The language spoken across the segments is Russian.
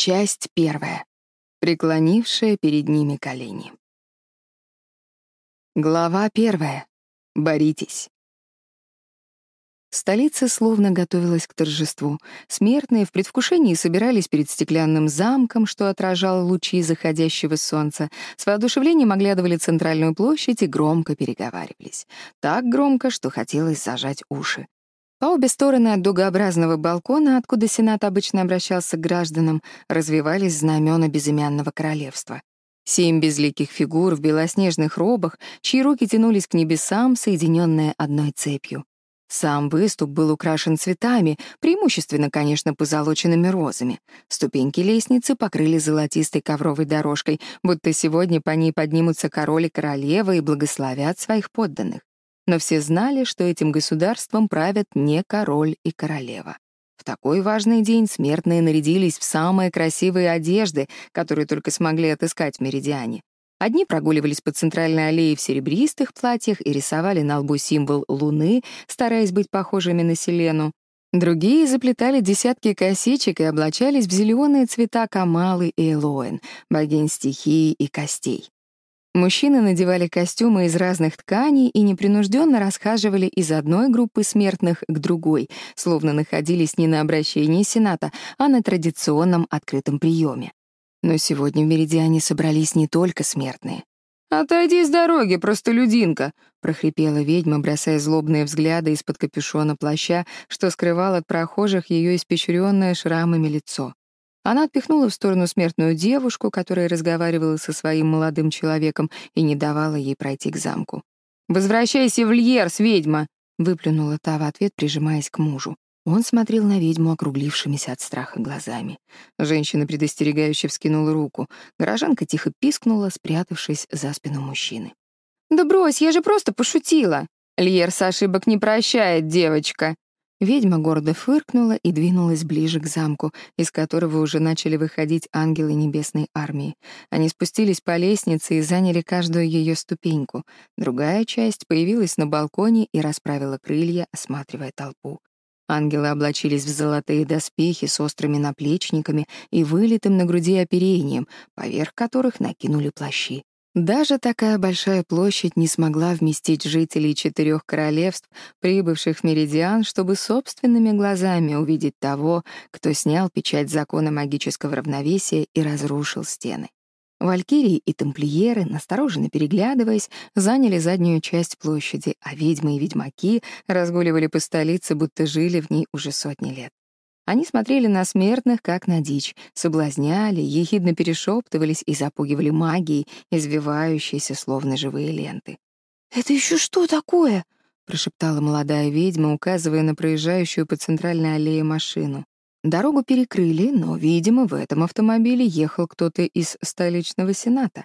Часть первая. Преклонившая перед ними колени. Глава первая. Боритесь. Столица словно готовилась к торжеству. Смертные в предвкушении собирались перед стеклянным замком, что отражал лучи заходящего солнца, с воодушевлением оглядывали центральную площадь и громко переговаривались. Так громко, что хотелось зажать уши. По обе стороны от дугообразного балкона, откуда Сенат обычно обращался к гражданам, развивались знамена безымянного королевства. Семь безликих фигур в белоснежных робах, чьи руки тянулись к небесам, соединенные одной цепью. Сам выступ был украшен цветами, преимущественно, конечно, позолоченными розами. Ступеньки лестницы покрыли золотистой ковровой дорожкой, будто сегодня по ней поднимутся король и королева и благословят своих подданных. Но все знали, что этим государством правят не король и королева. В такой важный день смертные нарядились в самые красивые одежды, которые только смогли отыскать в Меридиане. Одни прогуливались по центральной аллее в серебристых платьях и рисовали на лбу символ луны, стараясь быть похожими на Селену. Другие заплетали десятки косичек и облачались в зеленые цвета Камалы и Элоэн, богинь стихии и костей. Мужчины надевали костюмы из разных тканей и непринужденно расхаживали из одной группы смертных к другой, словно находились не на обращении Сената, а на традиционном открытом приеме. Но сегодня в Меридиане собрались не только смертные. «Отойди с дороги, простолюдинка!» — прохрипела ведьма, бросая злобные взгляды из-под капюшона плаща, что скрывал от прохожих ее испещренное шрамами лицо. Она отпихнула в сторону смертную девушку, которая разговаривала со своим молодым человеком и не давала ей пройти к замку. «Возвращайся в Льерс, ведьма!» — выплюнула та в ответ, прижимаясь к мужу. Он смотрел на ведьму округлившимися от страха глазами. Женщина предостерегающе вскинула руку. Горожанка тихо пискнула, спрятавшись за спину мужчины. «Да брось, я же просто пошутила!» «Льерс ошибок не прощает, девочка!» Ведьма гордо фыркнула и двинулась ближе к замку, из которого уже начали выходить ангелы небесной армии. Они спустились по лестнице и заняли каждую ее ступеньку. Другая часть появилась на балконе и расправила крылья, осматривая толпу. Ангелы облачились в золотые доспехи с острыми наплечниками и вылитым на груди оперением, поверх которых накинули плащи. Даже такая большая площадь не смогла вместить жителей четырех королевств, прибывших в Меридиан, чтобы собственными глазами увидеть того, кто снял печать закона магического равновесия и разрушил стены. Валькирии и тамплиеры, настороженно переглядываясь, заняли заднюю часть площади, а ведьмы и ведьмаки разгуливали по столице, будто жили в ней уже сотни лет. Они смотрели на смертных, как на дичь, соблазняли, ехидно перешептывались и запугивали магией, извивающейся, словно живые ленты. «Это еще что такое?» — прошептала молодая ведьма, указывая на проезжающую по центральной аллее машину. Дорогу перекрыли, но, видимо, в этом автомобиле ехал кто-то из столичного сената.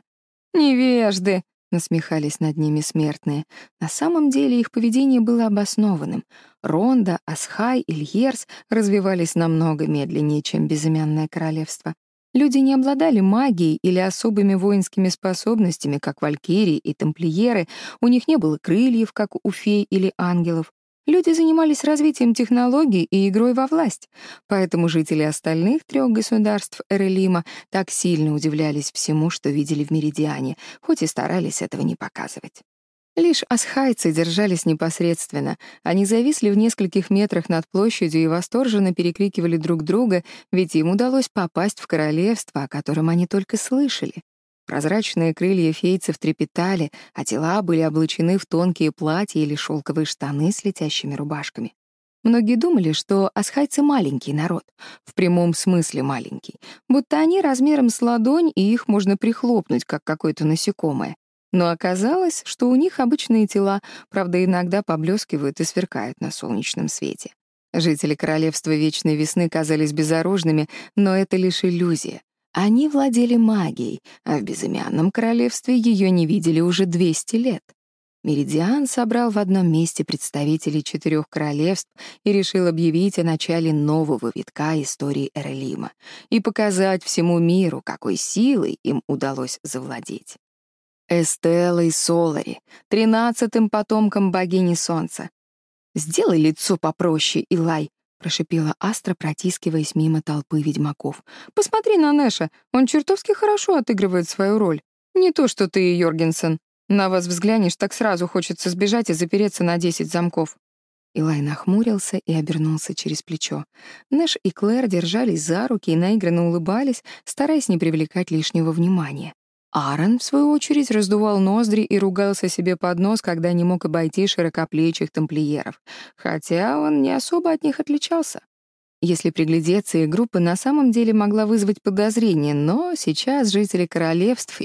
«Невежды!» насмехались над ними смертные. На самом деле их поведение было обоснованным. Ронда, Асхай, и Льерс развивались намного медленнее, чем безымянное королевство. Люди не обладали магией или особыми воинскими способностями, как валькирии и тамплиеры, у них не было крыльев, как у фей или ангелов. Люди занимались развитием технологий и игрой во власть, поэтому жители остальных трех государств Эрелима так сильно удивлялись всему, что видели в Меридиане, хоть и старались этого не показывать. Лишь асхайцы держались непосредственно. Они зависли в нескольких метрах над площадью и восторженно перекрикивали друг друга, ведь им удалось попасть в королевство, о котором они только слышали. Прозрачные крылья фейцев трепетали, а тела были облачены в тонкие платья или шелковые штаны с летящими рубашками. Многие думали, что асхайцы — маленький народ, в прямом смысле маленький, будто Они владели магией, а в безымянном королевстве ее не видели уже 200 лет. Меридиан собрал в одном месте представителей четырех королевств и решил объявить о начале нового витка истории Эрелима и показать всему миру, какой силой им удалось завладеть. Эстелла и Солари, тринадцатым потомком богини Солнца. Сделай лицо попроще, Илай, прошипела Астра, протискиваясь мимо толпы ведьмаков. «Посмотри на Нэша, он чертовски хорошо отыгрывает свою роль. Не то, что ты, Йоргенсен. На вас взглянешь, так сразу хочется сбежать и запереться на десять замков». Илай нахмурился и обернулся через плечо. Нэш и Клэр держались за руки и наигранно улыбались, стараясь не привлекать лишнего внимания. Аарон, в свою очередь, раздувал ноздри и ругался себе под нос, когда не мог обойти широкоплечих тамплиеров, хотя он не особо от них отличался. Если приглядеться, и группа на самом деле могла вызвать подозрение, но сейчас жители королевств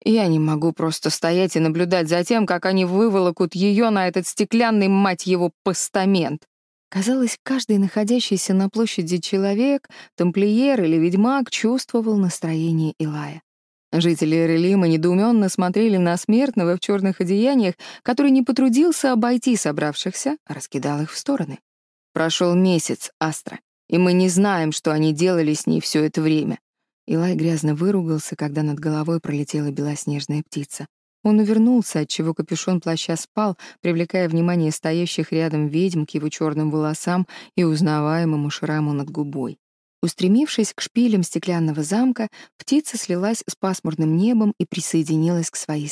и ангелы даже не смотрели в их сторону. Все взгляды устремились к балкону, где через пару минут начнется настоящее представление. Я не могу просто стоять и наблюдать за тем, как они выволокут ее на этот стеклянный, мать его, постамент. Казалось, каждый находящийся на площади человек, тамплиер или ведьмак чувствовал настроение Илая. Жители Эрелима недоуменно смотрели на смертного в черных одеяниях, который не потрудился обойти собравшихся, а раскидал их в стороны. Прошел месяц, Астра, и мы не знаем, что они делали с ней все это время. Илай грязно выругался, когда над головой пролетела белоснежная птица. Он увернулся, отчего капюшон плаща спал, привлекая внимание стоящих рядом ведьм к его черным волосам и узнаваемому шраму над губой. Устремившись к шпилям стеклянного замка, птица слилась с пасмурным небом и присоединилась к своей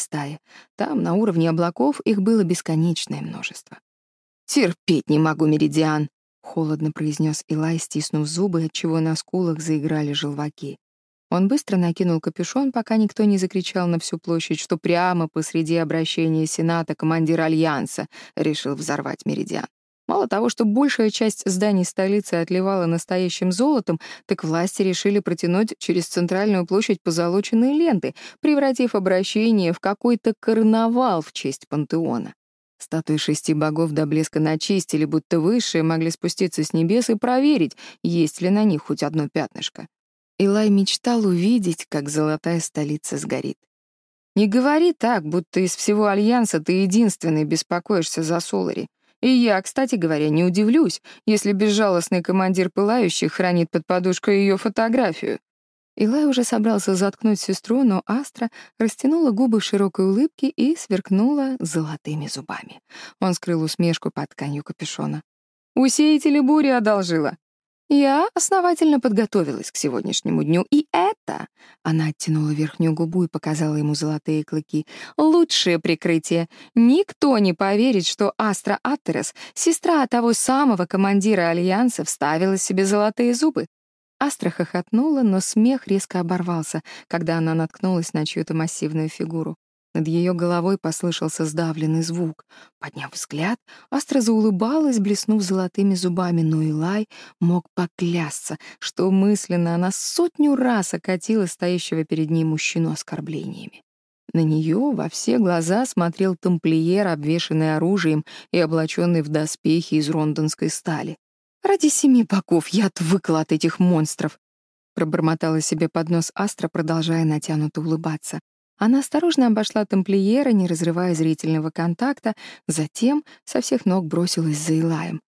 стае. Там, на уровне облаков, их было бесконечное множество. «Терпеть не могу, Меридиан!» — холодно произнес Илай, стиснув зубы, отчего на скулах заиграли желваки. Он быстро накинул капюшон, пока никто не закричал на всю площадь, что прямо посреди обращения Сената командир Альянса решил взорвать Меридиан. Мало того, что большая часть зданий столицы отливала настоящим золотом, так власти решили протянуть через центральную площадь позолоченные ленты, превратив обращение в какой-то карнавал в честь пантеона. Статуи шести богов до блеска начистили, будто высшие могли спуститься с небес и проверить, есть ли на них хоть одно пятнышко. Илай мечтал увидеть, как золотая столица сгорит. «Не говори так, будто из всего Альянса ты единственный беспокоишься за Солари. И я, кстати говоря, не удивлюсь, если безжалостный командир пылающих хранит под подушкой ее фотографию. Илай уже собрался заткнуть сестру, но Астра растянула губы в широкой улыбке и сверкнула золотыми зубами. Он скрыл усмешку под тканью капюшона. «Усеятели бури одолжила. Я основательно подготовилась к сегодняшнему дню, и это, она оттянула верхнюю губу и показала ему золотые клыки, лучшее прикрытие. Никто не поверит, что Астра Аттерес, сестра того самого командира Альянса, вставила себе золотые зубы. Астра хохотнула, но смех резко оборвался, когда она наткнулась на чью-то массивную фигуру. Над ее головой послышался сдавленный звук. Подняв взгляд, Астра заулыбалась, блеснув золотыми зубами, но Илай мог поклясться, что мысленно она сотню раз окатила стоящего перед ней мужчину оскорблениями. На нее во все глаза смотрел тамплиер, обвешанный оружием и облаченный в доспехи из рондонской стали. «Ради семи богов я отвыкла от этих монстров!» Пробормотала себе под нос Астра, продолжая натянуто улыбаться. Она осторожно обошла тамплиера, не разрывая зрительного контакта, затем со всех ног бросилась за Илаем.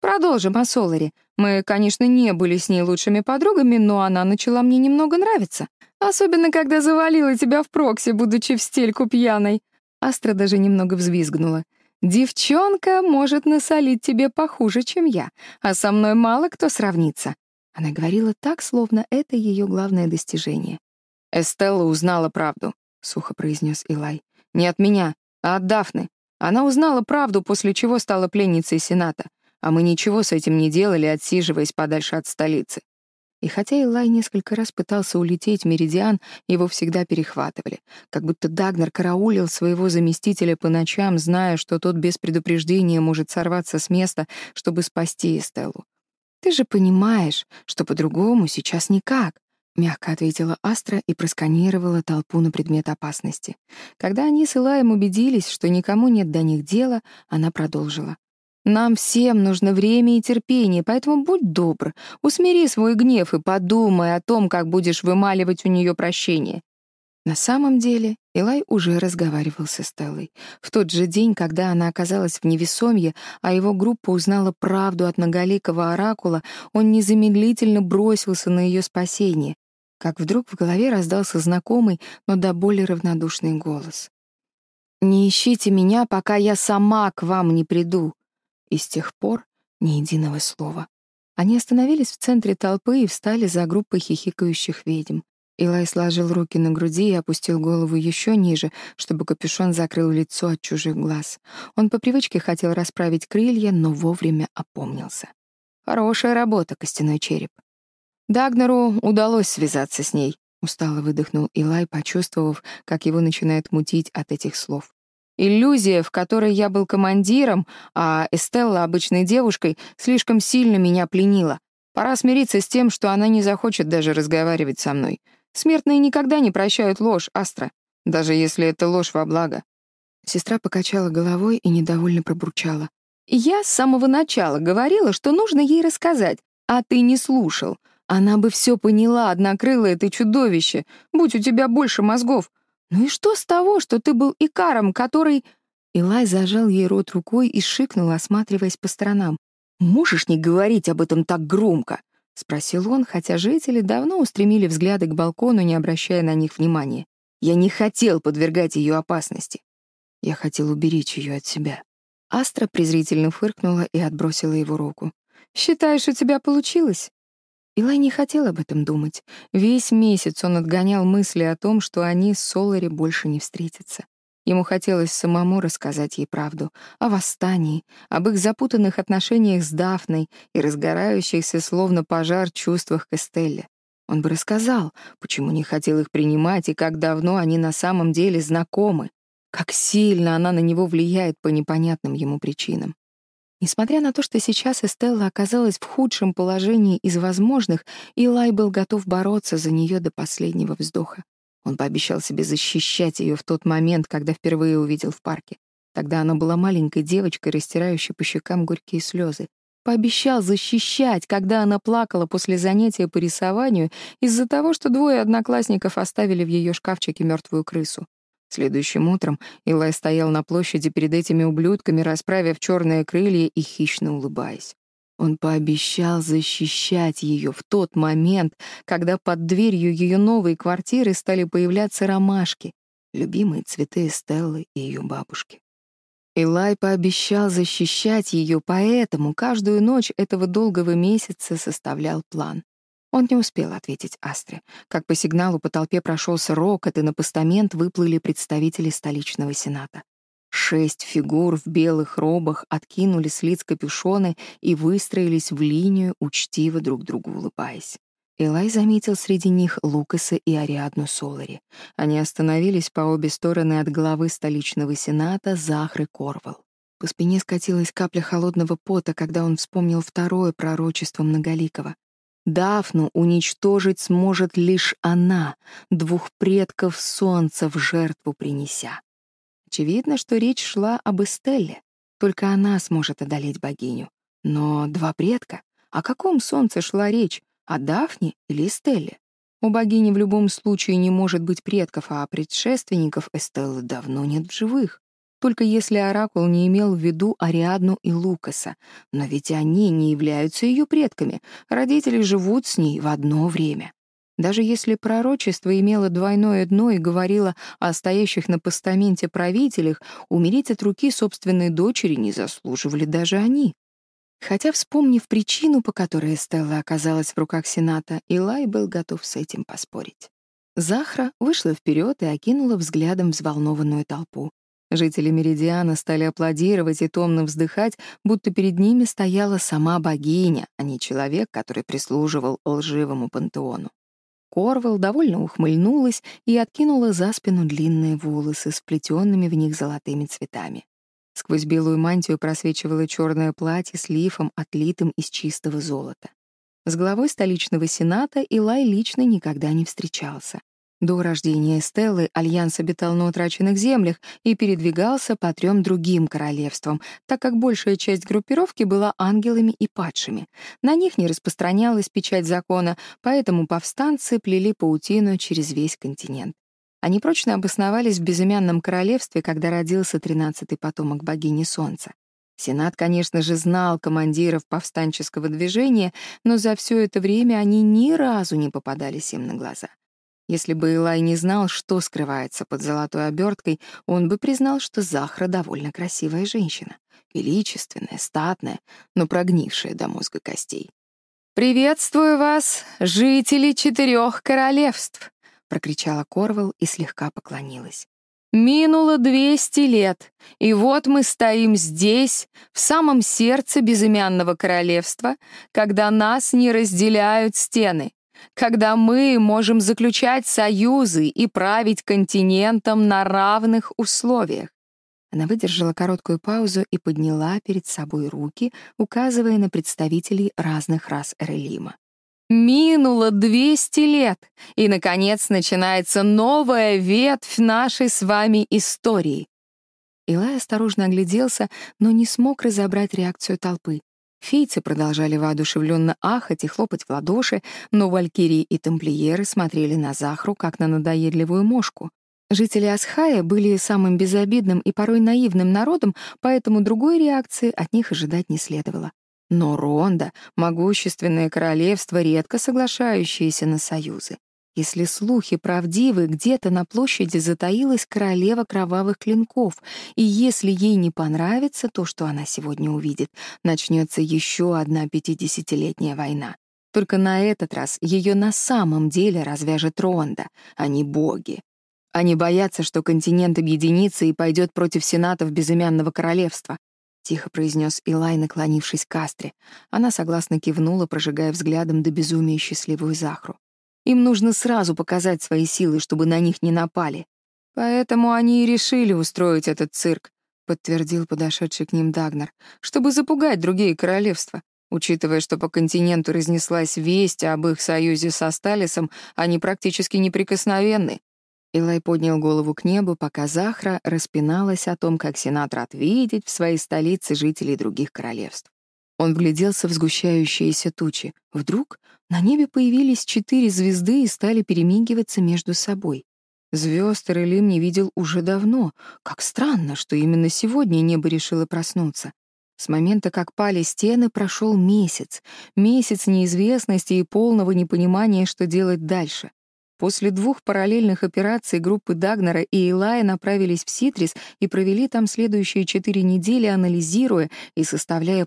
«Продолжим о Соларе. Мы, конечно, не были с ней лучшими подругами, но она начала мне немного нравиться. Особенно, когда завалила тебя в прокси, будучи в стельку пьяной». Астра даже немного взвизгнула. «Девчонка может насолить тебе похуже, чем я, а со мной мало кто сравнится». Она говорила так, словно это ее главное достижение. Эстелла узнала правду. — сухо произнес Илай. «Не от меня, а от Дафны. Она узнала правду, после чего стала пленницей Сената, а мы ничего с этим не делали, отсиживаясь подальше от столицы. И хотя Илай несколько раз пытался улететь в Меридиан, его всегда перехватывали, как будто Дагнер караулил своего заместителя по ночам, зная, что тот без предупреждения может сорваться с места, чтобы спасти Эстеллу. «Ты же понимаешь, что по-другому сейчас никак», Мягко ответила Астра и просканировала толпу на предмет опасности. Когда они с Илаем убедились, что никому нет до них дела, она продолжила. «Нам всем нужно время и терпение, поэтому будь добр, усмири свой гнев и подумай о том, как будешь вымаливать у нее прощение. На самом деле Илай уже разговаривал с Стеллой. В тот же день, когда она оказалась в невесомье, а его группа узнала правду от многоликого оракула, он незамедлительно бросился на ее спасение. как вдруг в голове раздался знакомый, но до боли равнодушный голос. «Не ищите меня, пока я сама к вам не приду». И с тех пор ни единого слова. Они остановились в центре толпы и встали за группой хихикающих ведьм. Илай сложил руки на груди и опустил голову еще ниже, чтобы капюшон закрыл лицо от чужих глаз. Он по привычке хотел расправить крылья, но вовремя опомнился. Хорошая работа, костяной череп. Дагнеру удалось связаться с ней, устало выдохнул Илай, почувствовав, как его начинает мутить от этих слов. Иллюзия, в которой я был командиром, а Эстелла обычной девушкой, слишком сильно меня пленила. Пора смириться с тем, что она не захочет даже разговаривать со мной. Смертные никогда не прощают ложь, Астра, даже если это ложь во благо. Сестра покачала головой и недовольно пробурчала. Я с самого начала говорила, что нужно ей рассказать, а ты не слушал. Она бы все поняла, однокрылое ты чудовище, будь у тебя больше мозгов. Ну и что с того, что ты был икаром, который...» Илай зажал ей рот рукой и шикнул, осматриваясь по сторонам. «Можешь не говорить об этом так громко?» — спросил он, хотя жители давно устремили взгляды к балкону, не обращая на них внимания. «Я не хотел подвергать ее опасности. Я хотел уберечь ее от себя». Астра презрительно фыркнула и отбросила его руку. «Считаешь, у тебя получилось?» Илай не хотел об этом думать. Весь месяц он отгонял мысли о том, что они с Солари больше не встретятся. Ему хотелось самому рассказать ей правду о восстании, об их запутанных отношениях с Дафной и разгорающихся словно пожар чувствах к Эстелле. Он бы рассказал, почему не хотел их принимать и как давно они на самом деле знакомы как сильно она на него влияет по непонятным ему причинам. Несмотря на то, что сейчас Эстелла оказалась в худшем положении из возможных, Илай был готов бороться за нее до последнего вздоха. Он пообещал себе защищать ее в тот момент, когда впервые увидел в парке. Тогда она была маленькой девочкой, растирающей по щекам горькие слезы. Пообещал защищать, когда она плакала после занятия по рисованию из-за того, что двое одноклассников оставили в ее шкафчике мертвую крысу. Следующим утром Илай стоял на площади перед этими ублюдками, расправив черные крылья и хищно улыбаясь. Он пообещал защищать ее в тот момент, когда под дверью ее новой квартиры стали появляться ромашки, любимые цветы Стеллы и ее бабушки. Илай пообещал защищать ее, поэтому каждую ночь этого долгого месяца составлял план. Он не успел ответить Астре. Как по сигналу по толпе прошелся рокот, и на постамент выплыли представители столичного сената. Шесть фигур в белых робах откинули с лиц капюшоны и выстроились в линию, учтиво друг другу улыбаясь. Элай заметил среди них Лукаса и Ариадну Солари. Они остановились по обе стороны от главы столичного сената Захры Корвал. По спине скатилась капля холодного пота, когда он вспомнил второе пророчество Многоликого. Дафну уничтожить сможет лишь она, двух предков солнца в жертву принеся. Очевидно, что речь шла об Эстелле. Только если оракул не имел в виду Ариадну и Лукаса. Но ведь они не являются ее предками. Родители живут с ней в одно время. Даже если пророчество имело двойное дно и говорило о стоящих на постаменте правителях, умереть от руки собственной дочери не заслуживали даже они. Хотя, вспомнив причину, по которой Эстелла оказалась в руках Сената, Илай был готов с этим поспорить. Захра вышла вперед и окинула взглядом взволнованную толпу. Жители Меридиана стали аплодировать и томно вздыхать, будто перед ними стояла сама богиня, а не человек, который прислуживал лживому пантеону. Корвал довольно ухмыльнулась и откинула за спину длинные волосы с вплетенными в них золотыми цветами. Сквозь белую мантию просвечивало черное платье с лифом, отлитым из чистого золота. С главой столичного сената Илай лично никогда не встречался. До рождения Стеллы Альянс обитал на утраченных землях и передвигался по трем другим королевствам, так как большая часть группировки была ангелами и падшими. На них не распространялась печать закона, поэтому повстанцы плели паутину через весь континент. Они прочно обосновались в безымянном королевстве, когда родился тринадцатый потомок богини Солнца. Сенат, конечно же, знал командиров повстанческого движения, но за все это время они ни разу не попадались им на глаза. Если бы Илай не знал, что скрывается под золотой оберткой, он бы признал, что Захра довольно красивая женщина. Величественная, статная, но прогнившая до мозга костей. «Приветствую вас, жители четырех королевств!» — прокричала Корвал и слегка поклонилась. «Минуло двести лет, и вот мы стоим здесь, в самом сердце безымянного королевства, когда нас не разделяют стены когда мы можем заключать союзы и править континентом на равных условиях. Она выдержала короткую паузу и подняла перед собой руки, указывая на представителей разных рас Эрелима. Минуло 200 лет, и, наконец, начинается новая ветвь нашей с вами истории. Илай осторожно огляделся, но не смог разобрать реакцию толпы. Фейцы продолжали воодушевленно ахать и хлопать в ладоши, но валькирии и тамплиеры смотрели на Захру, как на надоедливую мошку. Жители Асхая были самым безобидным и порой наивным народом, поэтому другой реакции от них ожидать не следовало. Но Ронда — могущественное королевство, редко соглашающееся на союзы. Если слухи правдивы, где-то на площади затаилась королева кровавых клинков, и если ей не понравится то, что она сегодня увидит, начнется еще одна пятидесятилетняя война. Только на этот раз ее на самом деле развяжет Ронда, а не боги. Они боятся, что континент объединится и пойдет против сенатов безымянного королевства. Тихо произнес Илай, наклонившись к Астре. Она согласно кивнула, прожигая взглядом до безумия счастливую Захру. им нужно сразу показать свои силы, чтобы на них не напали. Поэтому они и решили устроить этот цирк, подтвердил подошедший к ним Дагнер, чтобы запугать другие королевства. Учитывая, что по континенту разнеслась весть об их союзе со Сталисом, они практически неприкосновенны. Илай поднял голову к небу, пока Захра распиналась о том, как сенат рад видеть в своей столице жителей других королевств. Он вгляделся в сгущающееся тучи. Вдруг на небе появились четыре звезды и стали перемигиваться между собой. Звезд Релим не видел уже давно. Как странно, что именно сегодня небо решило проснуться. С момента, как пали стены, прошел месяц. Месяц неизвестности и полного непонимания, что делать дальше. После двух параллельных операций группы Дагнера и Илая направились в Ситрис и провели там следующие четыре недели, анализируя и составляя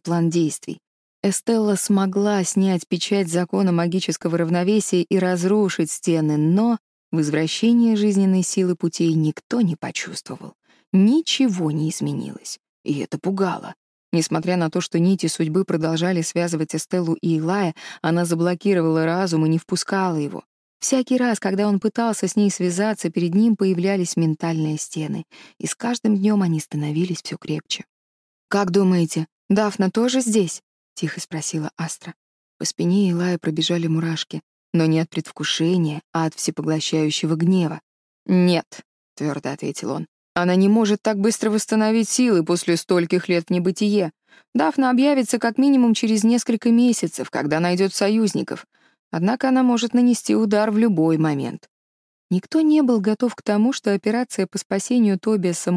план действий. Эстелла смогла снять печать закона магического равновесия и разрушить стены, но возвращение жизненной силы путей никто не почувствовал. Ничего не изменилось, и это пугало. Несмотря на то, что нити судьбы продолжали связывать Эстеллу и Илая, она заблокировала разум и не впускала его. Всякий раз, когда он пытался с ней связаться, перед ним появлялись ментальные стены, и с каждым днем они становились все крепче. «Как думаете, Дафна тоже здесь?» — тихо спросила Астра. По спине Илая пробежали мурашки, но не от предвкушения, а от всепоглощающего гнева. «Нет», — твердо ответил он, — «она не может так быстро восстановить силы после стольких лет в небытие. Дафна объявится как минимум через несколько месяцев, когда найдет союзников. Однако она может нанести удар в любой момент. Никто не был готов к тому, что операция по спасению Тобиаса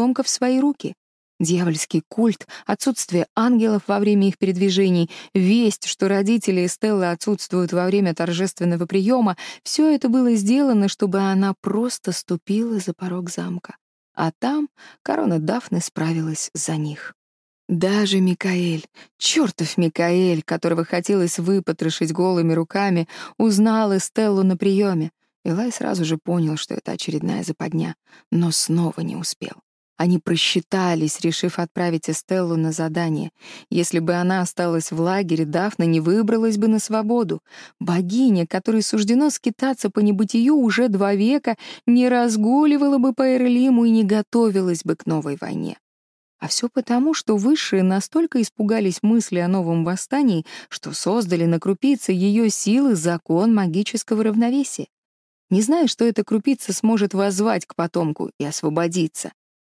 Мортона окажется настолько провальной. Они попали в ловушку, которую Сенат умело расставлял с самого первого взрыва в Ронде. Очевидно, Тобиаса они арестовали из-за донесений, но как только Альянс выкрал Эстеллу из темницы, отец Клэр стал новым рычагом давления и возможностью вернуть потомка в свои руки. Дьявольский культ, отсутствие ангелов во время их передвижений, весть, что родители Эстеллы отсутствуют во время торжественного приема — все это было сделано, чтобы она просто ступила за порог замка. А там корона Дафны справилась за них. Даже Микаэль, чертов Микаэль, которого хотелось выпотрошить голыми руками, узнал Эстеллу на приеме. Илай сразу же понял, что это очередная западня, но снова не успел. Они просчитались, решив отправить Эстеллу на задание. Если бы она осталась в лагере, Дафна не выбралась бы на свободу. Богиня, которой суждено скитаться по небытию уже два века, не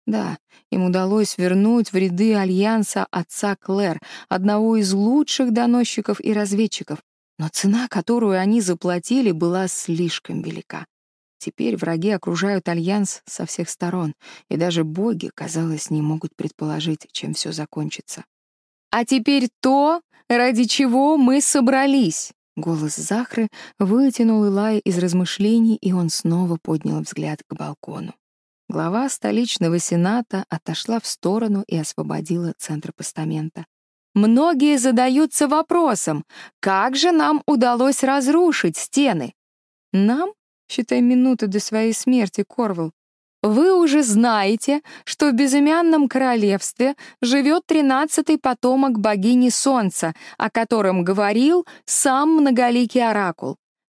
разгуливала бы по Эрлиму и не готовилась бы к новой войне. А все потому, что высшие настолько испугались мысли о новом восстании, что создали на крупице ее силы закон магического равновесия. не зная, что эта крупица сможет воззвать к потомку и освободиться. Да, им удалось вернуть в ряды Альянса отца Клэр, одного из лучших доносчиков и разведчиков, но цена, которую они заплатили, была слишком велика. Теперь враги окружают Альянс со всех сторон, и даже боги, казалось, не могут предположить, чем все закончится. «А теперь то, ради чего мы собрались!» Голос Захры вытянул Илая из размышлений, и он снова поднял взгляд к балкону. Глава столичного сената отошла в сторону и освободила центр постамента.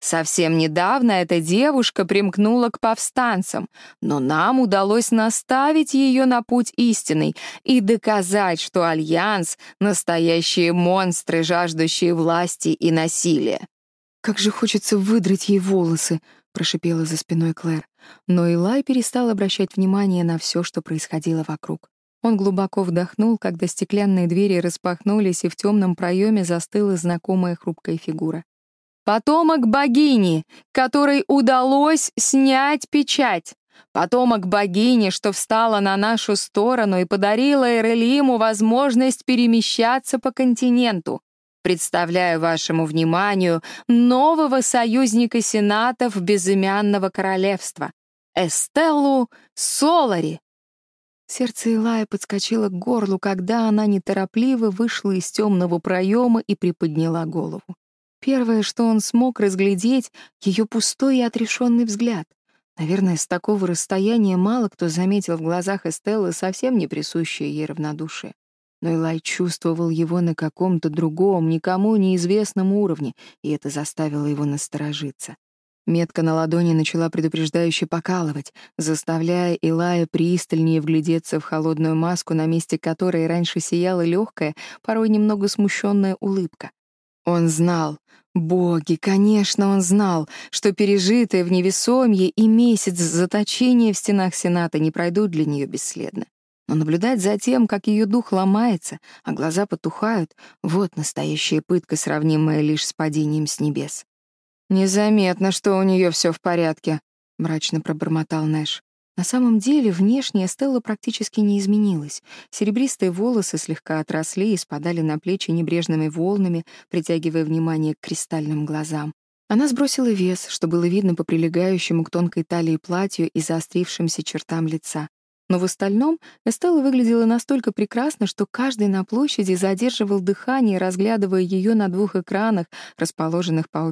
Многие задаются вопросом, как же нам удалось разрушить стены? Нам? Считай минуты до своей смерти, Корвал. Вы уже знаете, что в безымянном королевстве живет тринадцатый потомок богини Солнца, о котором говорил сам многоликий оракул. Совсем недавно эта девушка примкнула к повстанцам, но нам удалось наставить ее на путь истинный и доказать, что Альянс — настоящие монстры, жаждущие власти и насилия. «Как же хочется выдрать ей волосы!» — прошипела за спиной Клэр. Но Илай перестал обращать внимание на все, что происходило вокруг. Он глубоко вдохнул, когда стеклянные двери распахнулись, и в темном проеме застыла знакомая хрупкая фигура. Потомок богини, которой удалось снять печать. Потомок богини, что встала на нашу сторону и подарила Эрелиму возможность перемещаться по континенту. Представляю вашему вниманию нового союзника сенатов безымянного королевства, Эстеллу Солари. Сердце Илая подскочило к горлу, когда она неторопливо вышла из темного проема и приподняла голову. Первое, что он смог разглядеть, — ее пустой и отрешенный взгляд. Наверное, с такого расстояния мало кто заметил в глазах Эстеллы совсем не присущее ей равнодушие. Но Илай чувствовал его на каком-то другом, никому неизвестном уровне, и это заставило его насторожиться. Метка на ладони начала предупреждающе покалывать, заставляя Илая пристальнее вглядеться в холодную маску, на месте которой раньше сияла легкая, порой немного смущенная улыбка. Он знал, боги, конечно, он знал, что пережитое в невесомье и месяц заточения в стенах Сената не пройдут для нее бесследно. Но наблюдать за тем, как ее дух ломается, а глаза потухают, вот настоящая пытка, сравнимая лишь с падением с небес. «Незаметно, что у нее все в порядке», — мрачно пробормотал Нэш. На самом деле, внешне Стелла практически не изменилась. Серебристые волосы слегка отросли и спадали на плечи небрежными волнами, притягивая внимание к кристальным глазам. Она сбросила вес, что было видно по прилегающему к тонкой талии платью и заострившимся чертам лица. Но в остальном Эстелла выглядела настолько прекрасно, что каждый на площади задерживал дыхание, разглядывая ее на двух экранах, расположенных по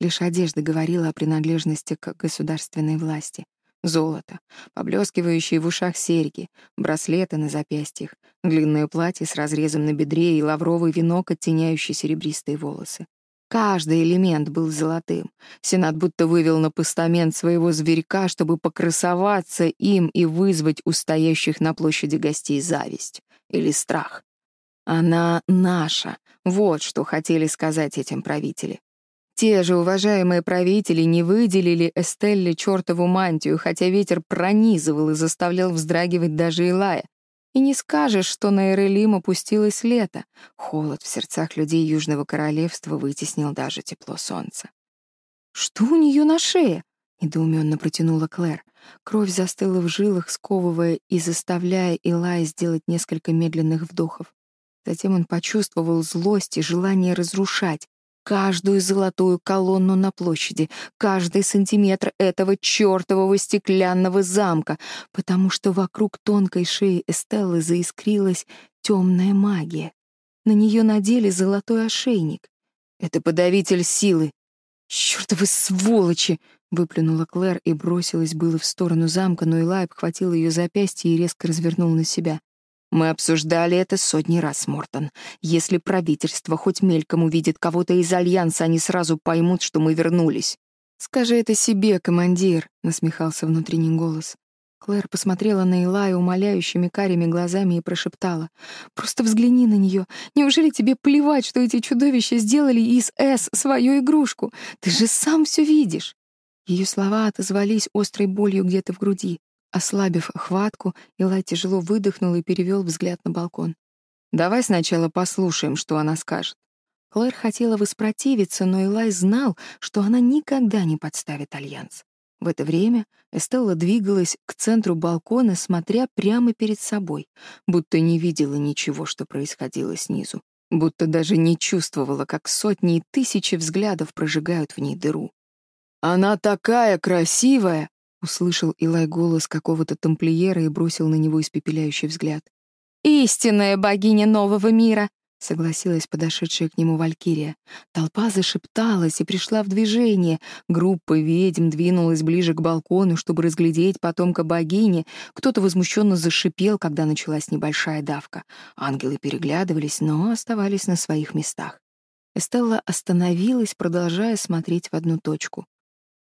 обе стороны от балкона. Лишь одежда говорила о принадлежности к государственной власти. Золото, поблескивающие в ушах серьги, браслеты на запястьях, длинное платье с разрезом на бедре и лавровый венок, оттеняющий серебристые волосы. Каждый элемент был золотым. Сенат будто вывел на постамент своего зверька, чтобы покрасоваться им и вызвать у стоящих на площади гостей зависть или страх. Она наша. Вот что хотели сказать этим правители. Те же уважаемые правители не выделили Эстелле чертову мантию, хотя ветер пронизывал и заставлял вздрагивать даже Илая. И не скажешь, что на Эрелим опустилось лето. Холод в сердцах людей Южного Королевства вытеснил даже тепло солнца. «Что у нее на шее?» — недоуменно протянула Клэр. Кровь застыла в жилах, сковывая и заставляя Илая сделать несколько медленных вдохов. Затем он почувствовал злость и желание разрушать, каждую золотую колонну на площади, каждый сантиметр этого чертового стеклянного замка, потому что вокруг тонкой шеи Эстеллы заискрилась темная магия. На нее надели золотой ошейник. Это подавитель силы. «Чёртовы сволочи!» — выплюнула Клэр и бросилась было в сторону замка, но Илай обхватил ее запястье и резко развернул на себя. Мы обсуждали это сотни раз, Мортон. Если правительство хоть мельком увидит кого-то из Альянса, они сразу поймут, что мы вернулись. «Скажи это себе, командир», — насмехался внутренний голос. Клэр посмотрела на Илая умоляющими карими глазами и прошептала. «Просто взгляни на нее. Неужели тебе плевать, что эти чудовища сделали из С свою игрушку? Ты же сам все видишь!» Ее слова отозвались острой болью где-то в груди. Ослабив хватку, Илай тяжело выдохнул и перевел взгляд на балкон. «Давай сначала послушаем, что она скажет». Клэр хотела воспротивиться, но Илай знал, что она никогда не подставит Альянс. В это время Эстелла двигалась к центру балкона, смотря прямо перед собой, будто не видела ничего, что происходило снизу, будто даже не чувствовала, как сотни и тысячи взглядов прожигают в ней дыру. «Она такая красивая!» — услышал Илай голос какого-то тамплиера и бросил на него испепеляющий взгляд. «Истинная богиня нового мира!» — согласилась подошедшая к нему Валькирия. Толпа зашепталась и пришла в движение. Группа ведьм двинулась ближе к балкону, чтобы разглядеть потомка богини. Кто-то возмущенно зашипел, когда началась небольшая давка. Ангелы переглядывались, но оставались на своих местах. Эстелла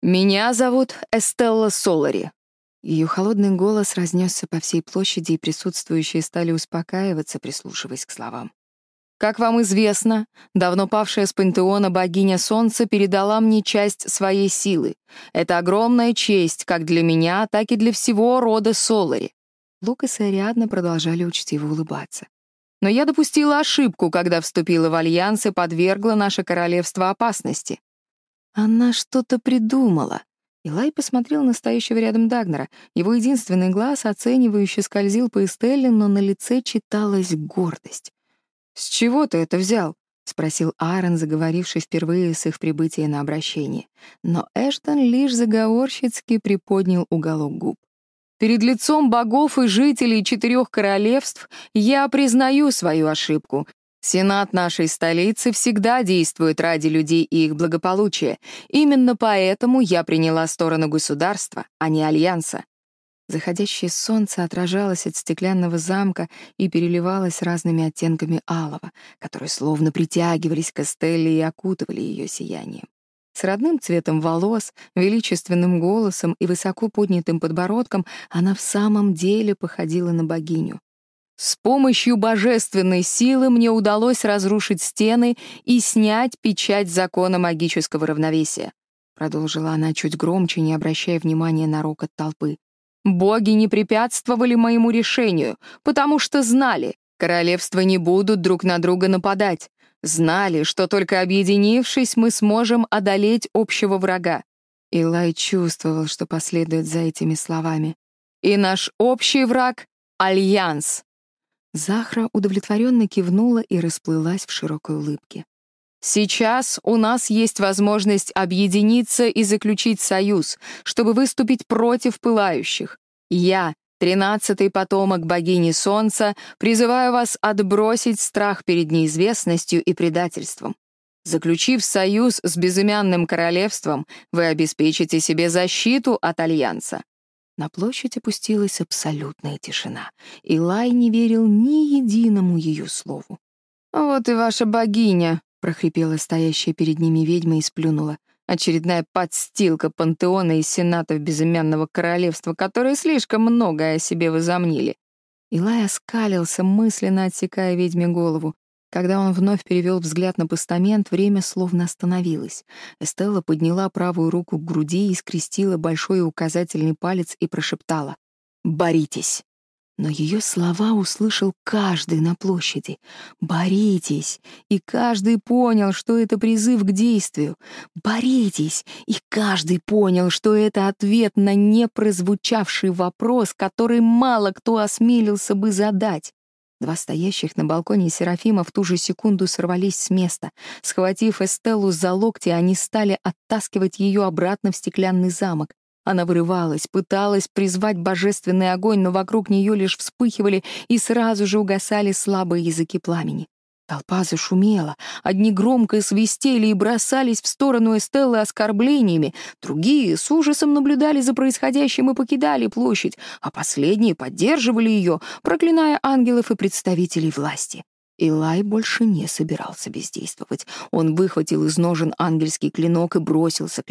остановилась, продолжая смотреть в одну точку. «Меня зовут Эстелла Солари». Ее холодный голос разнесся по всей площади, и присутствующие стали успокаиваться, прислушиваясь к словам. Как вам известно, давно павшая с пантеона богиня Солнца передала мне часть своей силы. Это огромная честь как для меня, так и для всего рода Солари. Лукас и Ариадна продолжали учтиво улыбаться. Но я допустила ошибку, когда вступила в альянс и подвергла наше королевство опасности. Она что-то придумала. Илай посмотрел на стоящего рядом Дагнера. Его единственный глаз оценивающе скользил по Эстелле, но на лице читалась гордость. «С чего ты это взял?» — спросил Аарон, заговоривший впервые с их прибытия на обращение. Но Эштон лишь заговорщицки приподнял уголок губ. «Перед лицом богов и жителей четырех королевств я признаю свою ошибку. Сенат нашей столицы всегда действует ради людей и их благополучия. Именно поэтому я приняла сторону государства, а не альянса. Заходящее солнце отражалось от стеклянного замка и переливалось разными оттенками алого, которые словно притягивались к Эстелле и окутывали ее сиянием. С родным цветом волос, величественным голосом и высоко поднятым подбородком она в самом деле походила на богиню. С помощью божественной силы мне удалось разрушить стены и снять печать закона магического равновесия. Продолжила она чуть громче, не обращая внимания на рокот толпы. Боги не препятствовали моему решению, потому что знали, королевства не будут друг на друга нападать. Знали, что только объединившись, мы сможем одолеть общего врага. Илай чувствовал, что последует за этими словами. И наш общий враг — Альянс. Захра удовлетворенно кивнула и расплылась в широкой улыбке. Сейчас у нас есть возможность объединиться и заключить союз, чтобы выступить против пылающих. Я, тринадцатый потомок богини Солнца, призываю вас отбросить страх перед неизвестностью и предательством. Заключив союз с безымянным королевством, вы обеспечите себе защиту от Альянса. На площадь опустилась абсолютная тишина, и Лай не верил ни единому ее слову. «Вот и ваша богиня», — прохрипела стоящая перед ними ведьма и сплюнула. Очередная подстилка пантеона и сенатов безымянного королевства, которые слишком многое о себе возомнили. Илай оскалился, мысленно отсекая ведьме голову. Когда он вновь перевел взгляд на постамент, время словно остановилось. Эстелла подняла правую руку к груди и скрестила большой и указательный палец и прошептала «Боритесь!». Но ее слова услышал каждый на площади. «Боритесь!» И каждый понял, что это призыв к действию. «Боритесь!» И каждый понял, что это ответ на непрозвучавший вопрос, который мало кто осмелился бы задать. Два стоящих на балконе Серафима в ту же секунду сорвались с места. Схватив Эстеллу за локти, они стали оттаскивать ее обратно в стеклянный замок. Она вырывалась, пыталась призвать божественный огонь, но вокруг нее лишь вспыхивали и сразу же угасали слабые языки пламени. Толпа зашумела. Одни громко свистели и бросались в сторону Эстеллы оскорблениями, другие с ужасом наблюдали за происходящим и покидали площадь, а последние поддерживали ее, проклиная ангелов и представителей власти. Илай больше не собирался бездействовать. Он выхватил из ножен ангельский клинок и бросился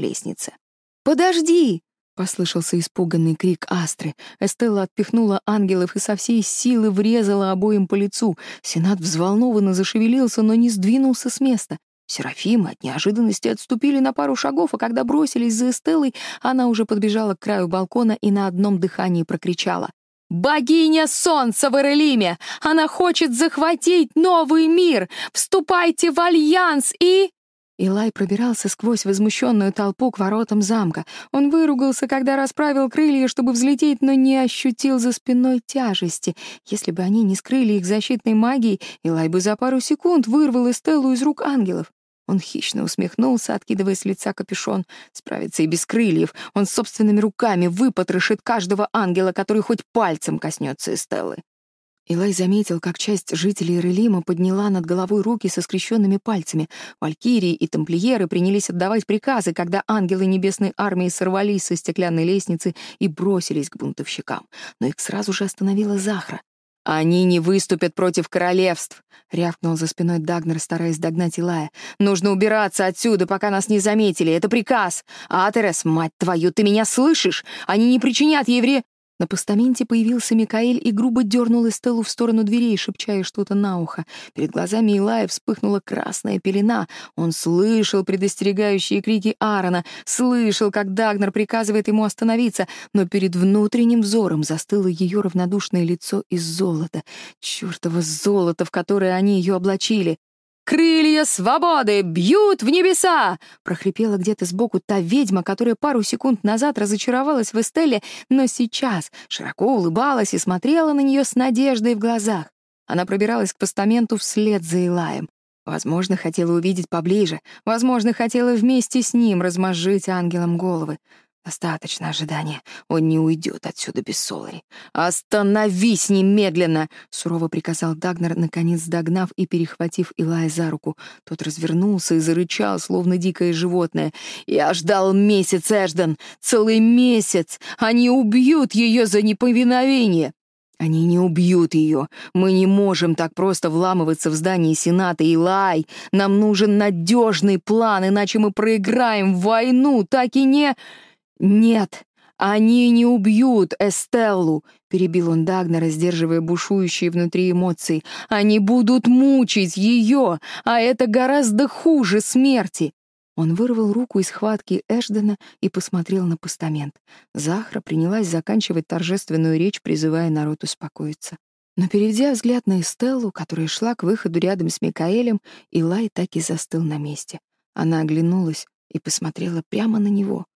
к лестнице. «Подожди!» Послышался испуганный крик Астры. Эстелла отпихнула ангелов и со всей силы врезала обоим по лицу. Сенат взволнованно зашевелился, но не сдвинулся с места. Серафимы от неожиданности отступили на пару шагов, а когда бросились за Эстеллой, она уже подбежала к краю балкона и на одном дыхании прокричала. «Богиня солнца в Эрелиме! Она хочет захватить новый мир! Вступайте в альянс и...» Илай пробирался сквозь возмущенную толпу к воротам замка. Он выругался, когда расправил крылья, чтобы взлететь, но не ощутил за спиной тяжести. Если бы они не скрыли их защитной магией, Илай бы за пару секунд вырвал Эстеллу из рук ангелов. Он хищно усмехнулся, откидывая с лица капюшон. Справится и без крыльев. Он собственными руками выпотрошит каждого ангела, который хоть пальцем коснется Эстеллы. Илай заметил, как часть жителей Релима подняла над головой руки со скрещенными пальцами. Валькирии и тамплиеры принялись отдавать приказы, когда ангелы Небесной Армии сорвались со стеклянной лестницы и бросились к бунтовщикам. Но их сразу же остановила Захра. «Они не выступят против королевств!» — рявкнул за спиной Дагнер, стараясь догнать Илая. «Нужно убираться отсюда, пока нас не заметили. Это приказ! Атерес, мать твою, ты меня слышишь? Они не причинят евре...» На постаменте появился Микаэль и грубо дернул Эстеллу в сторону дверей, шепчая что-то на ухо. Перед глазами Илая вспыхнула красная пелена. Он слышал предостерегающие крики Аарона, слышал, как Дагнер приказывает ему остановиться, но перед внутренним взором застыло ее равнодушное лицо из золота. Чёртово золото, в которое они ее облачили. Крылья свободы бьют в небеса!» Прохрипела где-то сбоку та ведьма, которая пару секунд назад разочаровалась в Эстеле, но сейчас широко улыбалась и смотрела на нее с надеждой в глазах. Она пробиралась к постаменту вслед за Илаем. Возможно, хотела увидеть поближе, возможно, хотела вместе с ним размозжить ангелом головы. Достаточно ожидания. Он не уйдет отсюда без Солари. «Остановись немедленно!» — сурово приказал Дагнер, наконец догнав и перехватив Илая за руку. Тот развернулся и зарычал, словно дикое животное. «Я ждал месяц, Эжден! Целый месяц! Они убьют ее за неповиновение!» «Они не убьют ее. Мы не можем так просто вламываться в здание Сената. Илай, нам нужен надежный план, иначе мы проиграем войну, так и не...» «Нет, они не убьют Эстеллу», — перебил он Дагнера, сдерживая бушующие внутри эмоции. «Они будут мучить ее, а это гораздо хуже смерти». Он вырвал руку из хватки Эшдена и посмотрел на постамент. Захра принялась заканчивать торжественную речь, призывая народ успокоиться. Но, переведя взгляд на Эстеллу, которая шла к выходу рядом с Микаэлем, Илай так и застыл на месте. Она оглянулась и посмотрела прямо на него и в ее взгляде пылала неистовая, обжигающая ненависть. Эстелла произнесла